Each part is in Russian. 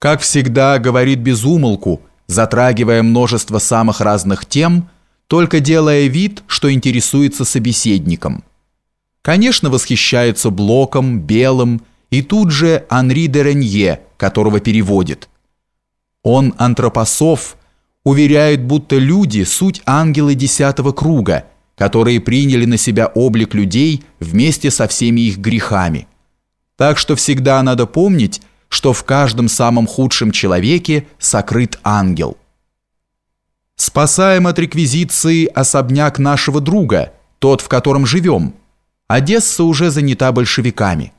Как всегда, говорит без умолку, затрагивая множество самых разных тем, только делая вид, что интересуется собеседником. Конечно, восхищается Блоком, Белым и тут же Анри де Ренье, которого переводит. Он антропософ, уверяет, будто люди – суть ангелы десятого круга, которые приняли на себя облик людей вместе со всеми их грехами. Так что всегда надо помнить, что в каждом самом худшем человеке сокрыт ангел. Спасаем от реквизиции особняк нашего друга, тот, в котором живем. Одесса уже занята большевиками.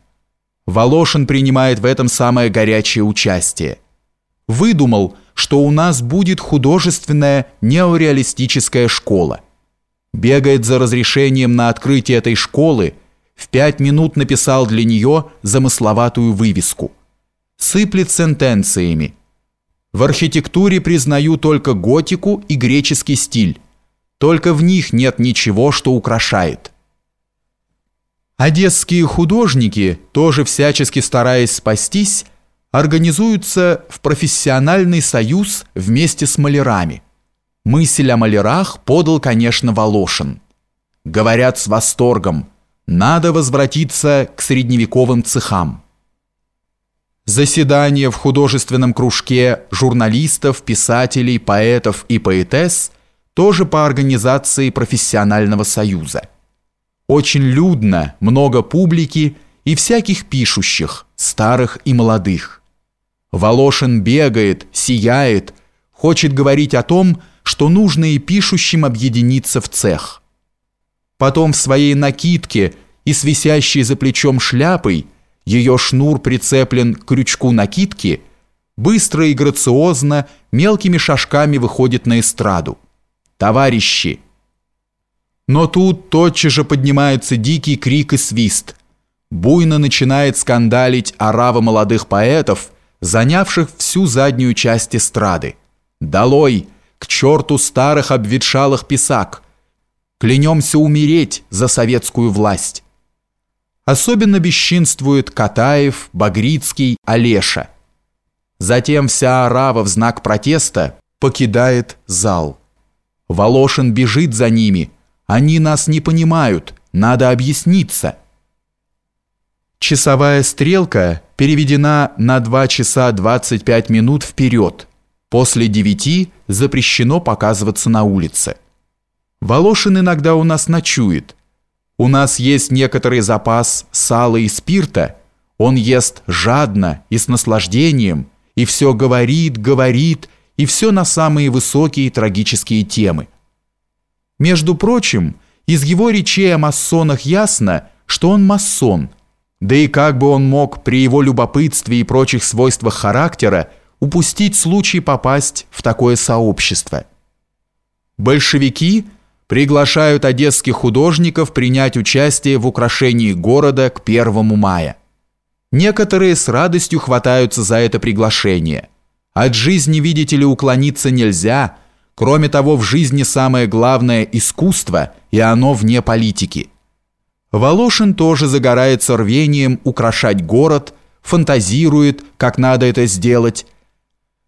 Волошин принимает в этом самое горячее участие. Выдумал, что у нас будет художественная неореалистическая школа. Бегает за разрешением на открытие этой школы, в пять минут написал для нее замысловатую вывеску – сыплет сентенциями. В архитектуре признаю только готику и греческий стиль. Только в них нет ничего, что украшает. Одесские художники, тоже всячески стараясь спастись, организуются в профессиональный союз вместе с малярами. Мысль о малярах подал, конечно, Волошин. Говорят с восторгом, надо возвратиться к средневековым цехам. Заседания в художественном кружке журналистов, писателей, поэтов и поэтесс тоже по организации профессионального союза. Очень людно, много публики и всяких пишущих, старых и молодых. Волошин бегает, сияет, хочет говорить о том, что нужно и пишущим объединиться в цех. Потом в своей накидке и с висящей за плечом шляпой – ее шнур прицеплен к крючку накидки, быстро и грациозно мелкими шажками выходит на эстраду. «Товарищи!» Но тут тотчас же поднимается дикий крик и свист. Буйно начинает скандалить орава молодых поэтов, занявших всю заднюю часть эстрады. «Долой! К черту старых обветшалых писак! Клянемся умереть за советскую власть!» Особенно бесчинствует Катаев, Багрицкий, Олеша. Затем вся арава в знак протеста покидает зал. Волошин бежит за ними. Они нас не понимают, надо объясниться. Часовая стрелка переведена на 2 часа 25 минут вперед. После 9 запрещено показываться на улице. Волошин иногда у нас ночует – у нас есть некоторый запас сала и спирта. Он ест жадно и с наслаждением, и все говорит, говорит, и все на самые высокие трагические темы. Между прочим, из его речей о масонах ясно, что он масон, да и как бы он мог при его любопытстве и прочих свойствах характера упустить случай попасть в такое сообщество. Большевики – приглашают одесских художников принять участие в украшении города к 1 мая. Некоторые с радостью хватаются за это приглашение. От жизни, видите ли, уклониться нельзя. Кроме того, в жизни самое главное – искусство, и оно вне политики. Волошин тоже загорается рвением украшать город, фантазирует, как надо это сделать.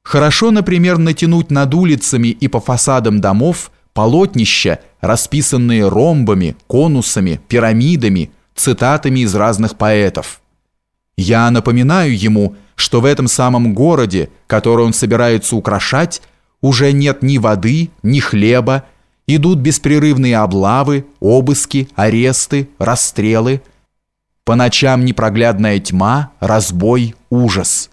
Хорошо, например, натянуть над улицами и по фасадам домов полотнища, расписанные ромбами, конусами, пирамидами, цитатами из разных поэтов. Я напоминаю ему, что в этом самом городе, который он собирается украшать, уже нет ни воды, ни хлеба, идут беспрерывные облавы, обыски, аресты, расстрелы. По ночам непроглядная тьма, разбой, ужас –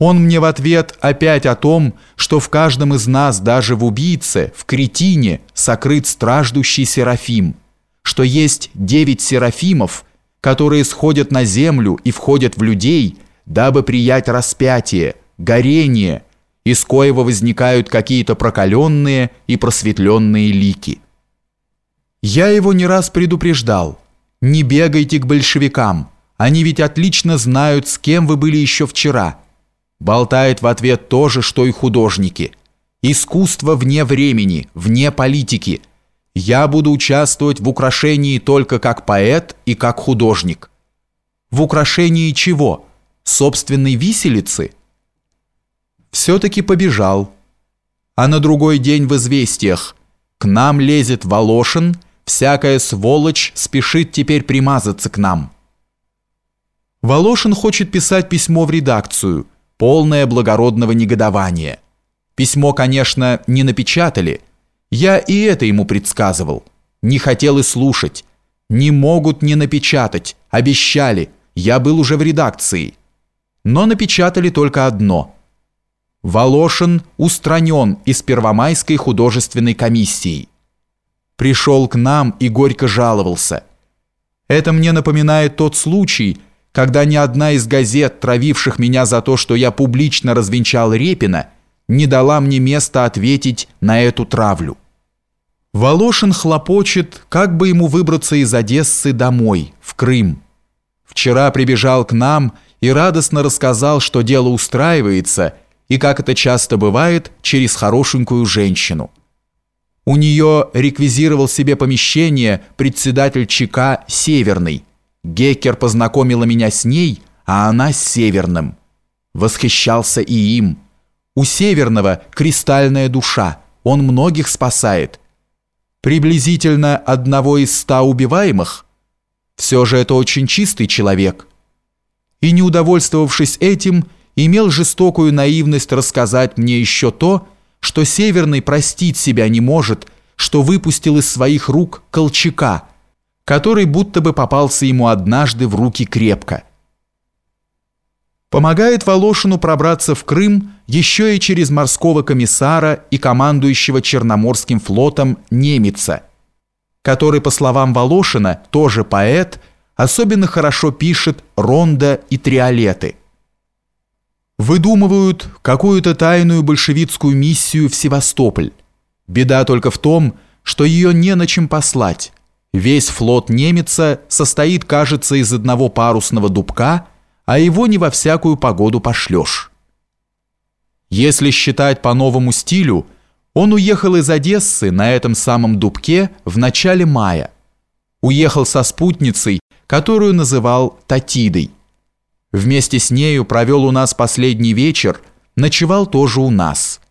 он мне в ответ опять о том, что в каждом из нас, даже в убийце, в кретине, сокрыт страждущий Серафим, что есть девять Серафимов, которые сходят на землю и входят в людей, дабы приять распятие, горение, из коего возникают какие-то прокаленные и просветленные лики. Я его не раз предупреждал, не бегайте к большевикам, они ведь отлично знают, с кем вы были еще вчера – Болтает в ответ то же, что и художники. Искусство вне времени, вне политики. Я буду участвовать в украшении только как поэт и как художник. В украшении чего? Собственной виселицы? все-таки побежал. А на другой день в известиях «К нам лезет Волошин, всякая сволочь спешит теперь примазаться к нам». Волошин хочет писать письмо в редакцию, полное благородного негодования. Письмо, конечно, не напечатали. Я и это ему предсказывал. Не хотел и слушать. Не могут не напечатать. Обещали. Я был уже в редакции. Но напечатали только одно. Волошин устранен из Первомайской художественной комиссии. Пришел к нам и горько жаловался. Это мне напоминает тот случай, когда ни одна из газет, травивших меня за то, что я публично развенчал Репина, не дала мне места ответить на эту травлю. Волошин хлопочет, как бы ему выбраться из Одессы домой, в Крым. Вчера прибежал к нам и радостно рассказал, что дело устраивается, и, как это часто бывает, через хорошенькую женщину. У нее реквизировал себе помещение председатель ЧК «Северный», Геккер познакомила меня с ней, а она с Северным. Восхищался и им. У Северного кристальная душа, он многих спасает. Приблизительно одного из ста убиваемых. Все же это очень чистый человек. И не удовольствовавшись этим, имел жестокую наивность рассказать мне еще то, что Северный простить себя не может, что выпустил из своих рук Колчака – который будто бы попался ему однажды в руки крепко. Помогает Волошину пробраться в Крым еще и через морского комиссара и командующего Черноморским флотом Немеца, который, по словам Волошина, тоже поэт, особенно хорошо пишет ронда и триолеты. Выдумывают какую-то тайную большевистскую миссию в Севастополь. Беда только в том, что ее не на чем послать, Весь флот немеца состоит, кажется, из одного парусного дубка, а его не во всякую погоду пошлешь. Если считать по новому стилю, он уехал из Одессы на этом самом дубке в начале мая. Уехал со спутницей, которую называл Татидой. Вместе с нею провел у нас последний вечер, ночевал тоже у нас –